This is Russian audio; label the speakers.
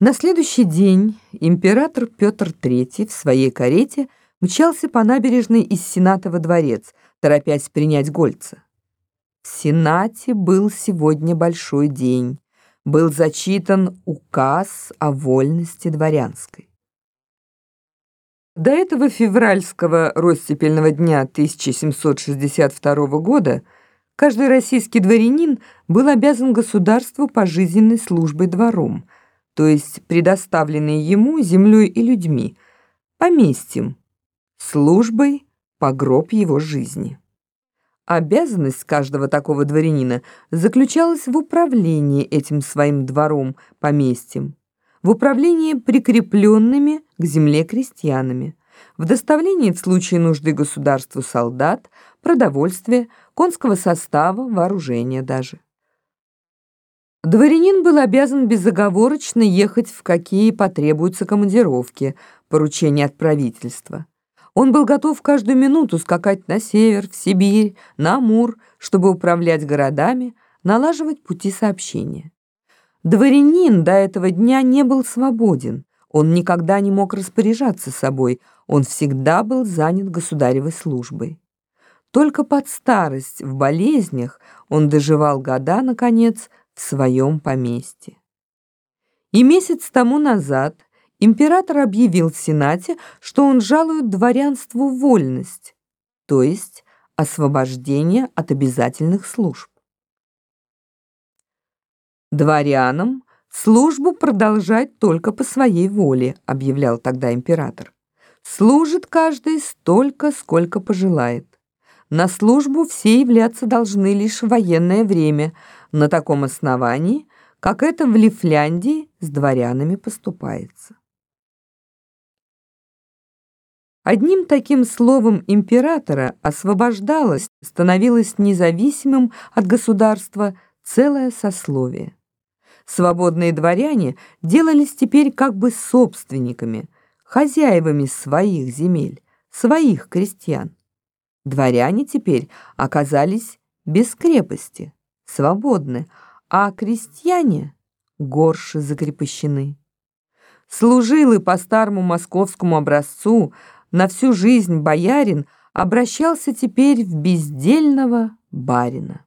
Speaker 1: На следующий день император Петр III в своей карете мчался по набережной из Сената во дворец, торопясь принять Гольца. В Сенате был сегодня большой день. Был зачитан указ о вольности дворянской. До этого февральского ростепельного дня 1762 года каждый российский дворянин был обязан государству пожизненной службой двором – то есть предоставленные ему землей и людьми, поместьем, службой по гроб его жизни. Обязанность каждого такого дворянина заключалась в управлении этим своим двором, поместьем, в управлении прикрепленными к земле крестьянами, в доставлении в случае нужды государству солдат, продовольствия, конского состава, вооружения даже. Дворянин был обязан безоговорочно ехать в какие потребуются командировки, поручения от правительства. Он был готов каждую минуту скакать на север, в Сибирь, на Амур, чтобы управлять городами, налаживать пути сообщения. Дворянин до этого дня не был свободен, он никогда не мог распоряжаться собой, он всегда был занят государевой службой. Только под старость, в болезнях, он доживал года, наконец, в своем поместье. И месяц тому назад император объявил в Сенате, что он жалует дворянству вольность, то есть освобождение от обязательных служб. Дворянам службу продолжать только по своей воле, объявлял тогда император. Служит каждый столько, сколько пожелает. На службу все являться должны лишь в военное время – на таком основании, как это в Лифляндии с дворянами поступается. Одним таким словом императора освобождалось, становилось независимым от государства целое сословие. Свободные дворяне делались теперь как бы собственниками, хозяевами своих земель, своих крестьян. Дворяне теперь оказались без крепости свободны, а крестьяне горше закрепощены. Служилый по старому московскому образцу на всю жизнь боярин обращался теперь в бездельного барина.